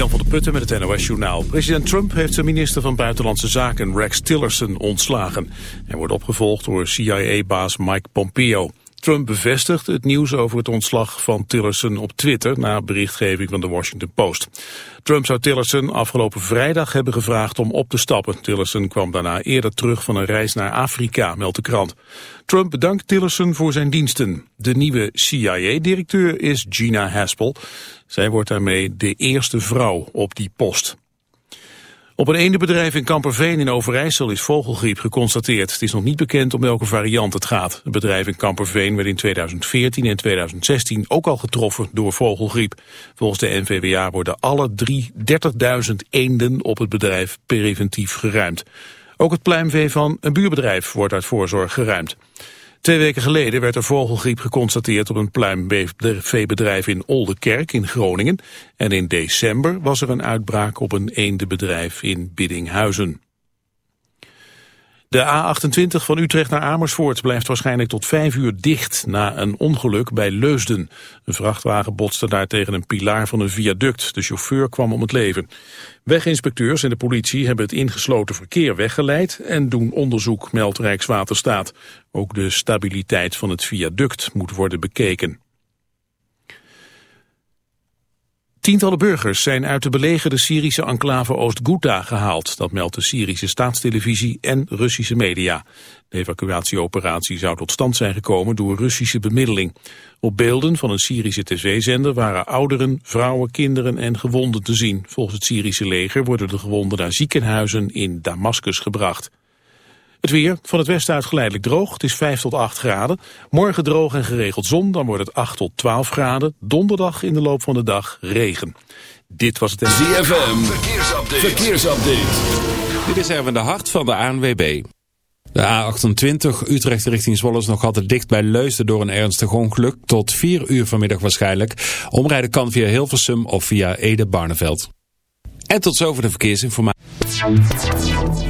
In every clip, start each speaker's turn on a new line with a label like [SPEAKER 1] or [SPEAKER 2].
[SPEAKER 1] Jan van der Putten met het NOS Journaal. President Trump heeft zijn minister van Buitenlandse Zaken Rex Tillerson ontslagen. Hij wordt opgevolgd door CIA-baas Mike Pompeo. Trump bevestigt het nieuws over het ontslag van Tillerson op Twitter... na berichtgeving van de Washington Post. Trump zou Tillerson afgelopen vrijdag hebben gevraagd om op te stappen. Tillerson kwam daarna eerder terug van een reis naar Afrika, meldt de krant. Trump bedankt Tillerson voor zijn diensten. De nieuwe CIA-directeur is Gina Haspel. Zij wordt daarmee de eerste vrouw op die post. Op een eendenbedrijf in Kamperveen in Overijssel is vogelgriep geconstateerd. Het is nog niet bekend om welke variant het gaat. Het bedrijf in Kamperveen werd in 2014 en 2016 ook al getroffen door vogelgriep. Volgens de NVWA worden alle 30.000 eenden op het bedrijf preventief geruimd. Ook het pluimvee van een buurbedrijf wordt uit voorzorg geruimd. Twee weken geleden werd er vogelgriep geconstateerd op een pluimveebedrijf in Oldenkerk in Groningen. En in december was er een uitbraak op een eendenbedrijf in Biddinghuizen. De A28 van Utrecht naar Amersfoort blijft waarschijnlijk tot vijf uur dicht na een ongeluk bij Leusden. Een vrachtwagen botste daar tegen een pilaar van een viaduct. De chauffeur kwam om het leven. Weginspecteurs en de politie hebben het ingesloten verkeer weggeleid en doen onderzoek, meldt Rijkswaterstaat. Ook de stabiliteit van het viaduct moet worden bekeken. Tientallen burgers zijn uit de belegerde Syrische enclave Oost-Ghouta gehaald. Dat meldt de Syrische staatstelevisie en Russische media. De evacuatieoperatie zou tot stand zijn gekomen door Russische bemiddeling. Op beelden van een Syrische tv-zender waren ouderen, vrouwen, kinderen en gewonden te zien. Volgens het Syrische leger worden de gewonden naar ziekenhuizen in Damascus gebracht. Het weer, van het westen uit geleidelijk droog. Het is 5 tot 8 graden. Morgen droog en geregeld zon, dan wordt het 8 tot 12 graden. Donderdag in de loop van de dag regen. Dit was het...
[SPEAKER 2] ZFM, verkeersupdate. verkeersupdate.
[SPEAKER 3] Dit is Erwin de Hart van de ANWB. De A28 Utrecht richting Zwolle is nog altijd dicht bij Leusden door een ernstig ongeluk. Tot 4 uur vanmiddag waarschijnlijk. Omrijden kan via Hilversum of via Ede-Barneveld. En tot zover de verkeersinformatie.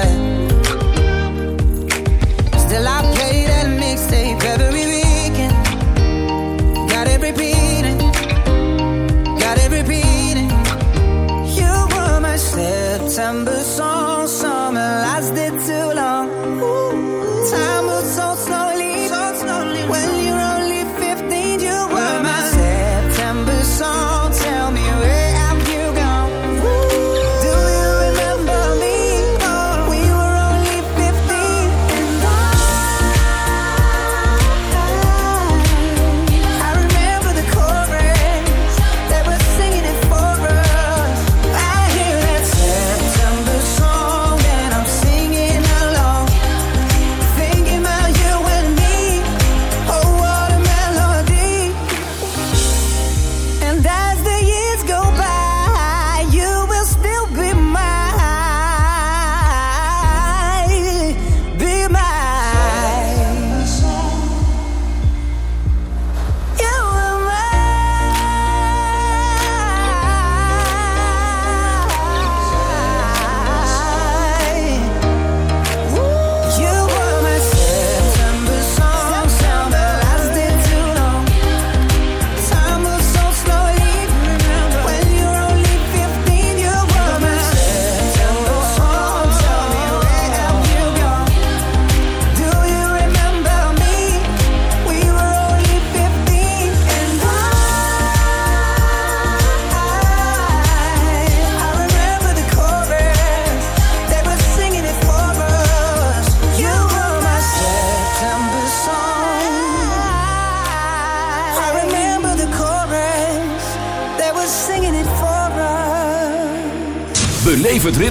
[SPEAKER 4] September song.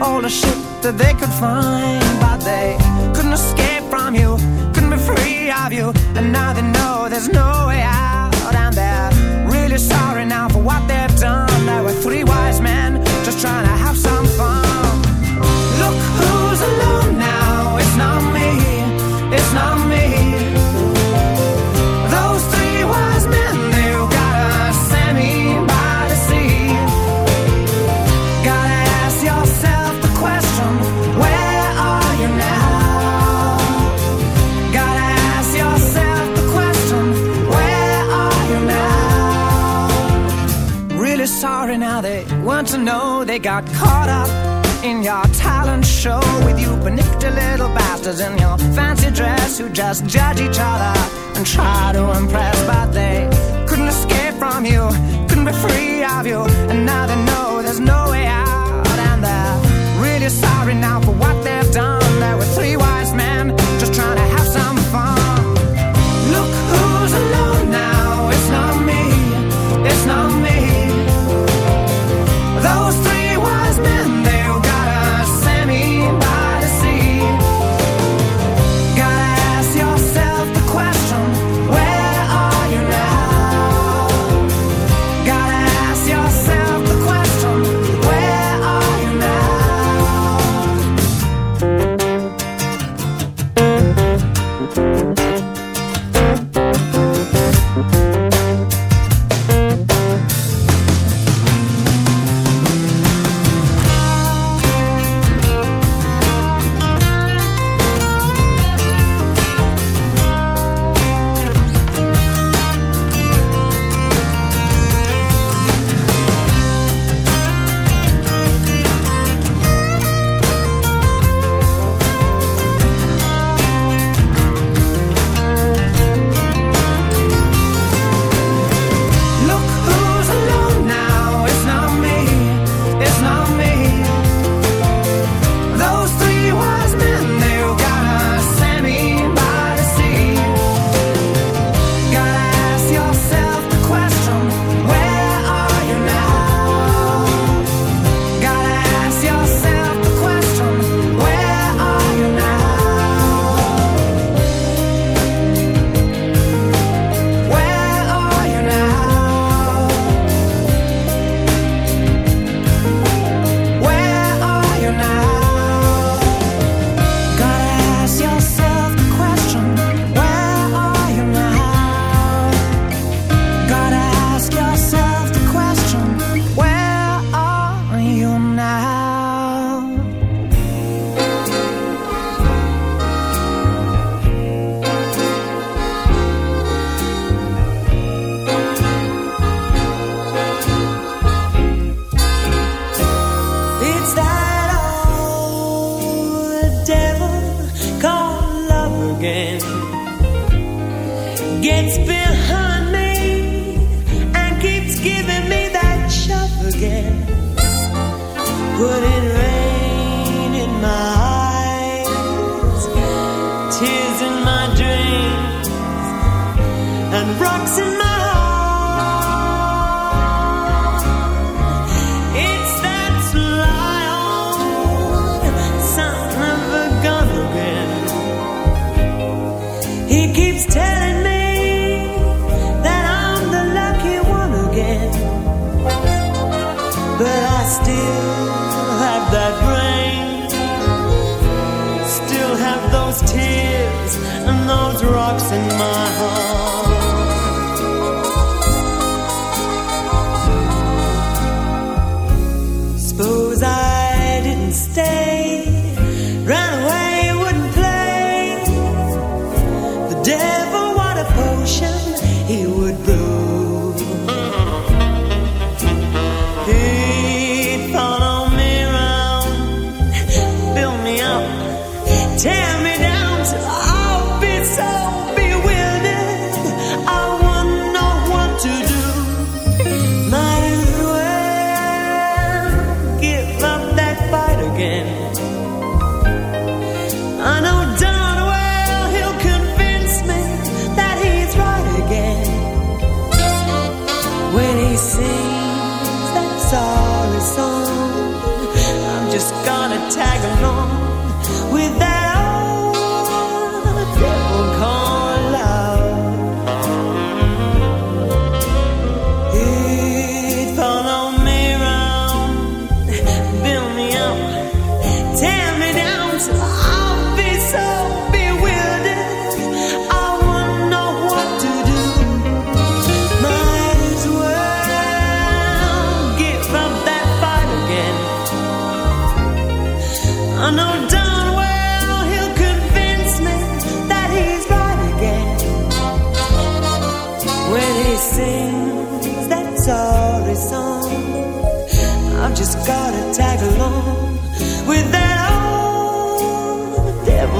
[SPEAKER 5] all the shit that they could find just judge each
[SPEAKER 6] again. But I still have that rain, still have those tears and those rocks in my heart.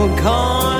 [SPEAKER 6] overcome